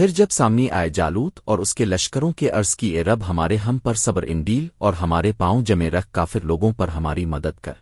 پھر جب سامنے آئے جالوت اور اس کے لشکروں کے عرض کی، اے رب، ہمارے ہم پر صبر انڈیل اور ہمارے پاؤں جمے رکھ، کافر لوگوں پر ہماری مدد کر۔